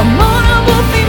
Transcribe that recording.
the moon will